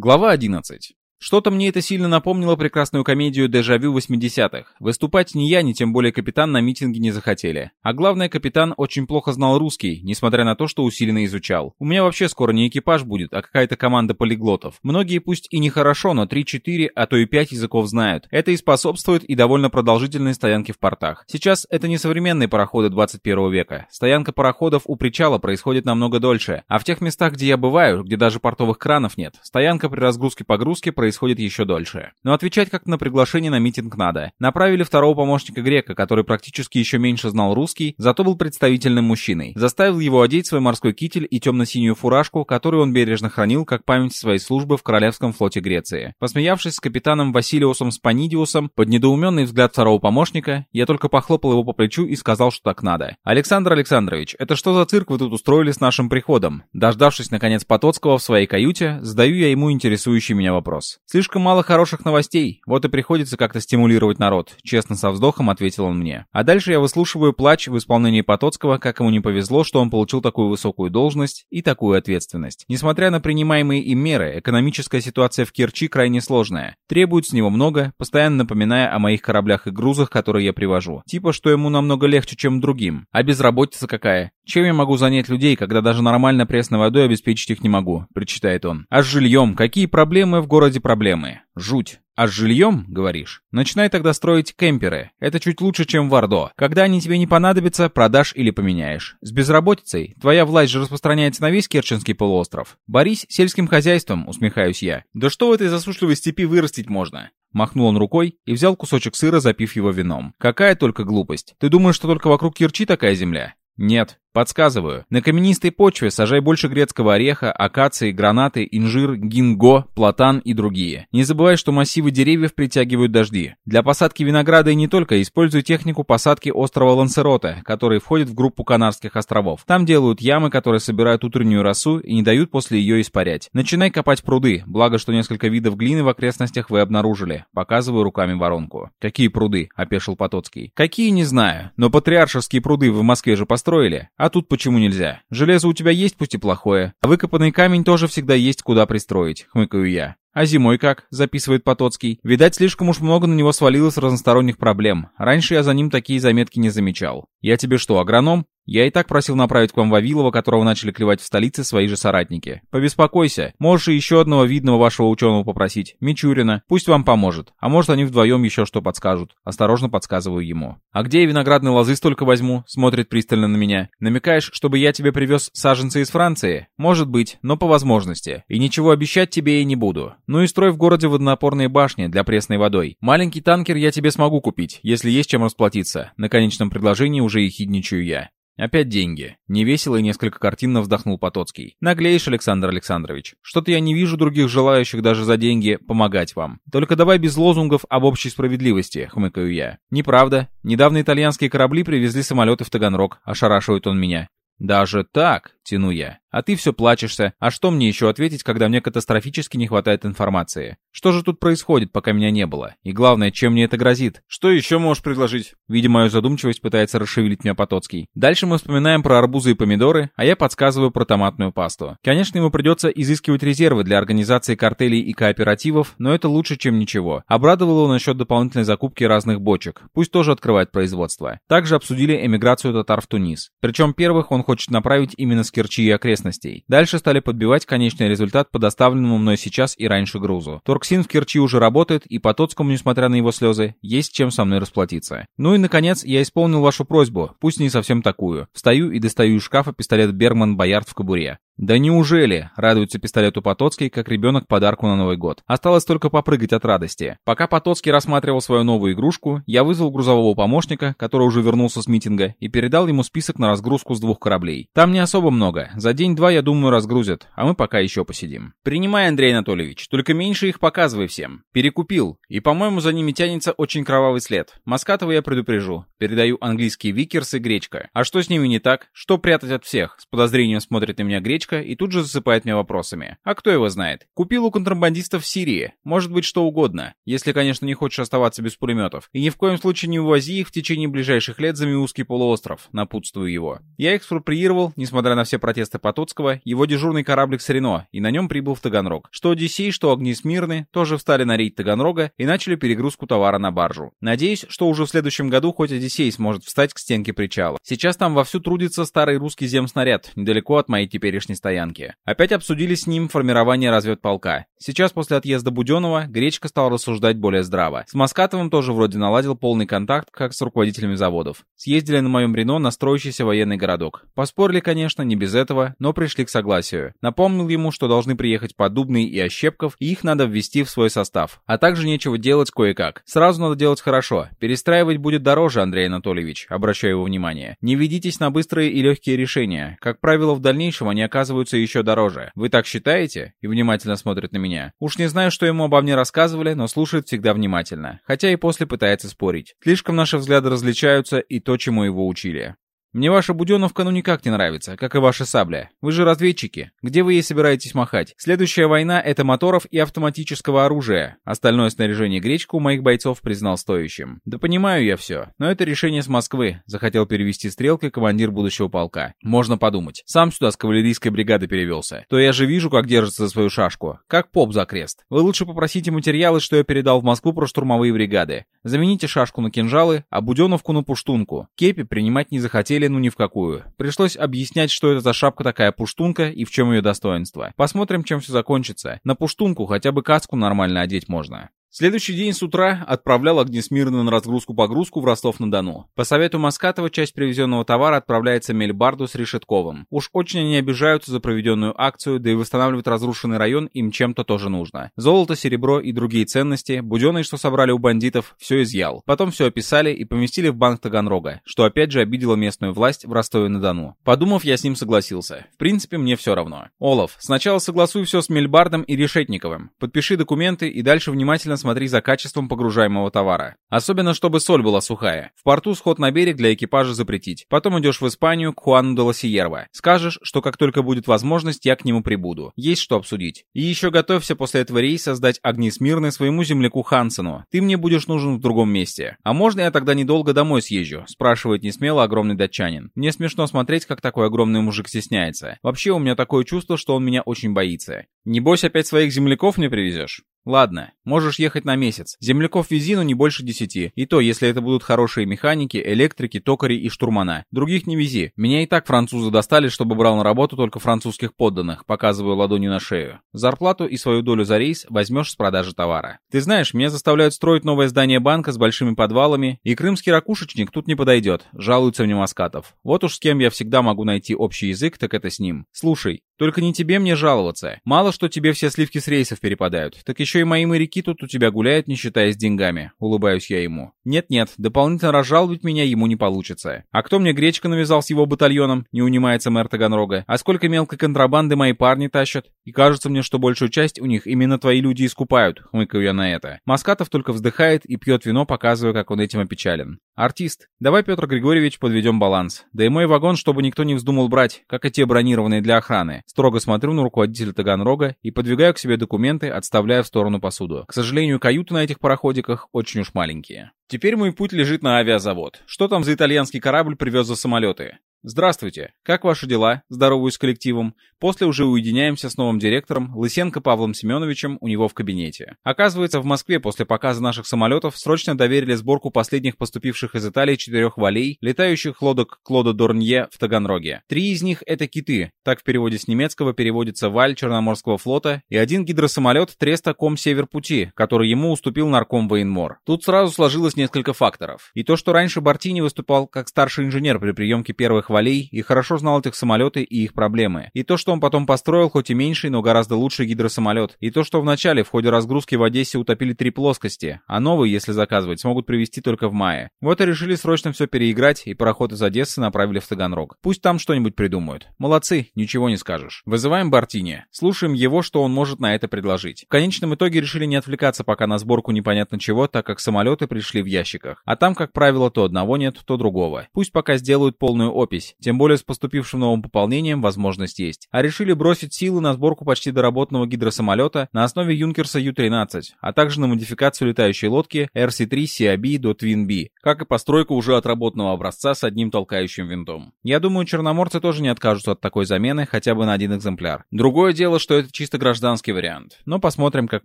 Глава 11. Что-то мне это сильно напомнило прекрасную комедию «Дежавю 80-х». Выступать ни я, ни тем более капитан на митинге не захотели. А главное, капитан очень плохо знал русский, несмотря на то, что усиленно изучал. У меня вообще скоро не экипаж будет, а какая-то команда полиглотов. Многие пусть и не хорошо, но 3-4, а то и 5 языков знают. Это и способствует и довольно продолжительной стоянке в портах. Сейчас это не современные пароходы 21 века. Стоянка пароходов у причала происходит намного дольше. А в тех местах, где я бываю, где даже портовых кранов нет, стоянка при разгрузке-погрузке происходит происходит еще дольше. Но отвечать как на приглашение на митинг надо. Направили второго помощника грека, который практически еще меньше знал русский, зато был представительным мужчиной. Заставил его одеть свой морской китель и темно-синюю фуражку, которую он бережно хранил как память своей службы в Королевском флоте Греции. Посмеявшись с капитаном Василиусом Спанидиусом, под недоуменный взгляд второго помощника, я только похлопал его по плечу и сказал, что так надо. «Александр Александрович, это что за цирк вы тут устроили с нашим приходом?» Дождавшись, наконец, Потоцкого в своей каюте, задаю я ему интересующий меня вопрос. Слишком мало хороших новостей, вот и приходится как-то стимулировать народ, честно со вздохом ответил он мне. А дальше я выслушиваю плач в исполнении Потоцкого, как ему не повезло, что он получил такую высокую должность и такую ответственность. Несмотря на принимаемые им меры, экономическая ситуация в Керчи крайне сложная. Требует с него много, постоянно напоминая о моих кораблях и грузах, которые я привожу. Типа, что ему намного легче, чем другим. А безработица какая? Чем я могу занять людей, когда даже нормально пресной водой обеспечить их не могу? Причитает он. А с жильем? Какие проблемы в городе проблемы? Жуть. А с жильем, говоришь? Начинай тогда строить кемперы. Это чуть лучше, чем в Ордо. Когда они тебе не понадобятся, продашь или поменяешь. С безработицей? Твоя власть же распространяется на весь Керченский полуостров. Борись сельским хозяйством, усмехаюсь я. Да что в этой засушливой степи вырастить можно? Махнул он рукой и взял кусочек сыра, запив его вином. Какая только глупость. Ты думаешь, что только вокруг Керчи такая земля? Нет, Подсказываю. На каменистой почве сажай больше грецкого ореха, акации, гранаты, инжир, гинго, платан и другие. Не забывай, что массивы деревьев притягивают дожди. Для посадки винограда и не только используй технику посадки острова Лансероте, который входит в группу Канарских островов. Там делают ямы, которые собирают утреннюю росу и не дают после ее испарять. Начинай копать пруды, благо, что несколько видов глины в окрестностях вы обнаружили. Показываю руками воронку. Какие пруды? Опешил Потоцкий. Какие, не знаю. Но патриаршеские пруды в Москве же построили. А тут почему нельзя? Железо у тебя есть, пусть и плохое. А выкопанный камень тоже всегда есть куда пристроить, хмыкаю я. «А зимой как?» — записывает Потоцкий. «Видать, слишком уж много на него свалилось разносторонних проблем. Раньше я за ним такие заметки не замечал. Я тебе что, агроном? Я и так просил направить к вам Вавилова, которого начали клевать в столице свои же соратники. Побеспокойся. Можешь и еще одного видного вашего ученого попросить. Мичурина. Пусть вам поможет. А может, они вдвоем еще что подскажут. Осторожно подсказываю ему. А где я виноградные лозы столько возьму? Смотрит пристально на меня. Намекаешь, чтобы я тебе привез саженцы из Франции? Может быть, но по возможности. И ничего обещать тебе и не буду. Ну и строй в городе водонапорные башни для пресной водой. Маленький танкер я тебе смогу купить, если есть чем расплатиться. На конечном предложении уже ехидничаю я. Опять деньги. Невесело и несколько картинно вздохнул Потоцкий. Наглеешь, Александр Александрович. Что-то я не вижу других желающих даже за деньги помогать вам. Только давай без лозунгов об общей справедливости, хмыкаю я. Неправда. Недавно итальянские корабли привезли самолеты в Таганрог. Ошарашивает он меня. Даже так, тяну я. А ты все плачешься. А что мне еще ответить, когда мне катастрофически не хватает информации? Что же тут происходит, пока меня не было? И главное, чем мне это грозит? Что еще можешь предложить? Видя мою задумчивость, пытается расшевелить меня Потоцкий. Дальше мы вспоминаем про арбузы и помидоры, а я подсказываю про томатную пасту. Конечно, ему придется изыскивать резервы для организации картелей и кооперативов, но это лучше, чем ничего. Обрадовало его насчет дополнительной закупки разных бочек. Пусть тоже открывает производство. Также обсудили эмиграцию татар в Тунис. Причем первых он хочет направить именно с Керчи и окрестностей окрестностей. Дальше стали подбивать конечный результат по доставленному мной сейчас и раньше грузу. Торксин в Керчи уже работает, и по Тоцкому, несмотря на его слезы, есть чем со мной расплатиться. Ну и, наконец, я исполнил вашу просьбу, пусть не совсем такую. Встаю и достаю из шкафа пистолет Бергман Боярд в кобуре. «Да неужели?» — радуется пистолету Потоцкий, как ребенок подарку на Новый год. Осталось только попрыгать от радости. Пока Потоцкий рассматривал свою новую игрушку, я вызвал грузового помощника, который уже вернулся с митинга, и передал ему список на разгрузку с двух кораблей. Там не особо много. За день-два, я думаю, разгрузят, а мы пока еще посидим. «Принимай, Андрей Анатольевич, только меньше их показывай всем. Перекупил. И, по-моему, за ними тянется очень кровавый след. Маскатова я предупрежу. Передаю английские викерсы гречка. А что с ними не так? Что прятать от всех?» С подозрением смотрит на меня гречка, Гречка и тут же засыпает меня вопросами. А кто его знает? Купил у контрабандистов в Сирии. Может быть что угодно. Если, конечно, не хочешь оставаться без пулеметов. И ни в коем случае не увози их в течение ближайших лет за Миусский полуостров. Напутствую его. Я экспроприировал, несмотря на все протесты Потоцкого, его дежурный кораблик Срено, и на нем прибыл в Таганрог. Что Одиссей, что Огнесмирны тоже встали на рейд Таганрога и начали перегрузку товара на баржу. Надеюсь, что уже в следующем году хоть Одиссей сможет встать к стенке причала. Сейчас там вовсю трудится старый русский земснаряд, недалеко от моей теперешней стоянки. Опять обсудили с ним формирование разведполка. Сейчас после отъезда Буденова Гречка стал рассуждать более здраво. С Маскатовым тоже вроде наладил полный контакт, как с руководителями заводов. Съездили на моем Рено на строящийся военный городок. Поспорили, конечно, не без этого, но пришли к согласию. Напомнил ему, что должны приехать Подубный и Ощепков, и их надо ввести в свой состав. А также нечего делать кое-как. Сразу надо делать хорошо. Перестраивать будет дороже, Андрей Анатольевич, обращаю его внимание. Не ведитесь на быстрые и легкие решения. Как правило, в дальнейшем они оказываются еще дороже. Вы так считаете? И внимательно смотрит на меня. Уж не знаю, что ему обо мне рассказывали, но слушает всегда внимательно. Хотя и после пытается спорить. Слишком наши взгляды различаются и то, чему его учили. Мне ваша буденовка ну никак не нравится, как и ваша сабля. Вы же разведчики. Где вы ей собираетесь махать? Следующая война — это моторов и автоматического оружия. Остальное снаряжение гречку у моих бойцов признал стоящим. Да понимаю я все. Но это решение с Москвы. Захотел перевести стрелкой командир будущего полка. Можно подумать. Сам сюда с кавалерийской бригады перевелся. То я же вижу, как держится за свою шашку. Как поп за крест. Вы лучше попросите материалы, что я передал в Москву про штурмовые бригады. Замените шашку на кинжалы, а буденовку на пуштунку. Кепи принимать не захотели хотели ну ни в какую. Пришлось объяснять, что это за шапка такая пуштунка и в чем ее достоинство. Посмотрим, чем все закончится. На пуштунку хотя бы каску нормально одеть можно. Следующий день с утра отправлял Огнесмирно на разгрузку-погрузку в Ростов-на-Дону. По совету Маскатова часть привезенного товара отправляется Мельбарду с Решетковым. Уж очень они обижаются за проведенную акцию, да и восстанавливать разрушенный район им чем-то тоже нужно. Золото, серебро и другие ценности, буденные, что собрали у бандитов, все изъял. Потом все описали и поместили в банк Таганрога, что опять же обидело местную власть в Ростове-на-Дону. Подумав, я с ним согласился. В принципе, мне все равно. Олаф, сначала согласуй все с Мельбардом и Решетниковым. Подпиши документы и дальше внимательно смотри за качеством погружаемого товара. Особенно, чтобы соль была сухая. В порту сход на берег для экипажа запретить. Потом идешь в Испанию к Хуану де Лосиерва. Скажешь, что как только будет возможность, я к нему прибуду. Есть что обсудить. И еще готовься после этого рейса сдать огни смирны своему земляку Хансену. Ты мне будешь нужен в другом месте. А можно я тогда недолго домой съезжу? Спрашивает несмело огромный датчанин. Мне смешно смотреть, как такой огромный мужик стесняется. Вообще у меня такое чувство, что он меня очень боится. Небось опять своих земляков мне привезешь? Ладно, можешь ехать на месяц. Земляков вези, но не больше десяти. И то, если это будут хорошие механики, электрики, токари и штурмана. Других не вези. Меня и так французы достали, чтобы брал на работу только французских подданных, показываю ладонью на шею. Зарплату и свою долю за рейс возьмешь с продажи товара. Ты знаешь, меня заставляют строить новое здание банка с большими подвалами, и крымский ракушечник тут не подойдет, жалуются мне Маскатов. Вот уж с кем я всегда могу найти общий язык, так это с ним. Слушай, только не тебе мне жаловаться. Мало что тебе все сливки с рейсов перепадают, так еще и мои моряки тут у тебя гуляют, не считаясь деньгами. Улыбаюсь я ему. Нет-нет, дополнительно разжаловать меня ему не получится. А кто мне гречка навязал с его батальоном? Не унимается мэр Таганрога. А сколько мелкой контрабанды мои парни тащат? И кажется мне, что большую часть у них именно твои люди искупают. Хмыкаю я на это. Маскатов только вздыхает и пьет вино, показывая, как он этим опечален. Артист. Давай, Петр Григорьевич, подведем баланс. Да и мой вагон, чтобы никто не вздумал брать, как и те бронированные для охраны. Строго смотрю на руководителя Таганрога и подвигаю к себе документы, отставляя в сторону посуду. К сожалению, каюты на этих пароходиках очень уж маленькие. Теперь мой путь лежит на авиазавод. Что там за итальянский корабль привез за самолеты? Здравствуйте. Как ваши дела? Здороваюсь с коллективом. После уже уединяемся с новым директором Лысенко Павлом Семеновичем у него в кабинете. Оказывается, в Москве после показа наших самолетов срочно доверили сборку последних поступивших из Италии четырех валей, летающих лодок Клода Дорнье в Таганроге. Три из них это киты, так в переводе с немецкого переводится валь Черноморского флота, и один гидросамолет Треста Ком Север Пути, который ему уступил нарком Военмор. Тут сразу сложилось несколько факторов. И то, что раньше Бартини выступал как старший инженер при приемке первых хвалей и хорошо знал этих самолеты и их проблемы. И то, что он потом построил, хоть и меньший, но гораздо лучший гидросамолет. И то, что вначале в ходе разгрузки в Одессе утопили три плоскости, а новые, если заказывать, смогут привезти только в мае. Вот и решили срочно все переиграть, и пароход из Одессы направили в Таганрог. Пусть там что-нибудь придумают. Молодцы, ничего не скажешь. Вызываем Бартини. Слушаем его, что он может на это предложить. В конечном итоге решили не отвлекаться пока на сборку непонятно чего, так как самолеты пришли в ящиках. А там, как правило, то одного нет, то другого. Пусть пока сделают полную опись окупись. Тем более с поступившим новым пополнением возможность есть. А решили бросить силы на сборку почти доработанного гидросамолета на основе Юнкерса Ю-13, а также на модификацию летающей лодки RC-3 CAB до Twin B, как и постройку уже отработанного образца с одним толкающим винтом. Я думаю, черноморцы тоже не откажутся от такой замены хотя бы на один экземпляр. Другое дело, что это чисто гражданский вариант. Но посмотрим, как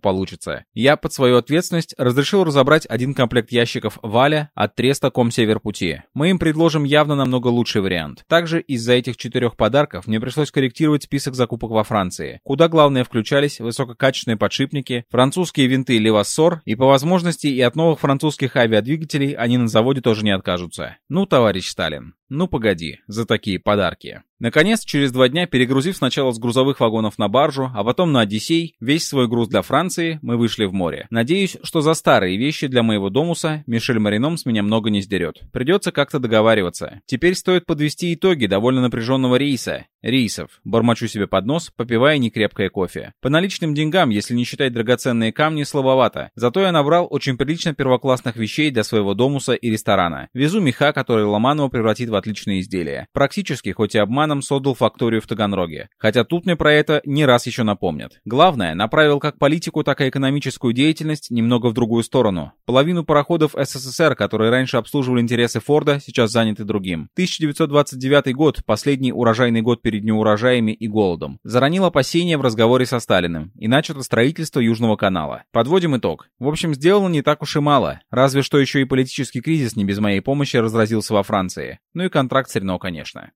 получится. Я под свою ответственность разрешил разобрать один комплект ящиков Валя от Треста Комсеверпути. Мы им предложим явно намного лучший вариант. Также из-за этих четырех подарков мне пришлось корректировать список закупок во Франции, куда главное включались высококачественные подшипники, французские винты Левассор и по возможности и от новых французских авиадвигателей они на заводе тоже не откажутся. Ну, товарищ Сталин, ну погоди, за такие подарки. Наконец, через два дня, перегрузив сначала с грузовых вагонов на баржу, а потом на Одиссей, весь свой груз для Франции, мы вышли в море. Надеюсь, что за старые вещи для моего домуса Мишель Марином с меня много не сдерет. Придется как-то договариваться. Теперь стоит подвести итоги довольно напряженного рейса. Рейсов. Бормочу себе под нос, попивая некрепкое кофе. По наличным деньгам, если не считать драгоценные камни, слабовато. Зато я набрал очень прилично первоклассных вещей для своего домуса и ресторана. Везу меха, который Ломанова превратит в отличные изделия. Практически, хоть и обманом, создал факторию в Таганроге. Хотя тут мне про это не раз еще напомнят. Главное, направил как политику, так и экономическую деятельность немного в другую сторону. Половину пароходов СССР, которые раньше обслуживали интересы Форда, сейчас заняты другим. 1929 год, последний урожайный год перед неурожаями и голодом. Заронил опасения в разговоре со Сталиным и начато строительство Южного канала. Подводим итог. В общем, сделано не так уж и мало. Разве что еще и политический кризис не без моей помощи разразился во Франции. Ну и контракт с Рено, конечно.